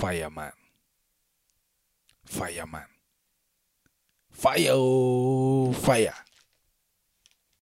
fireman. Fireman. Fire, fire. Oh,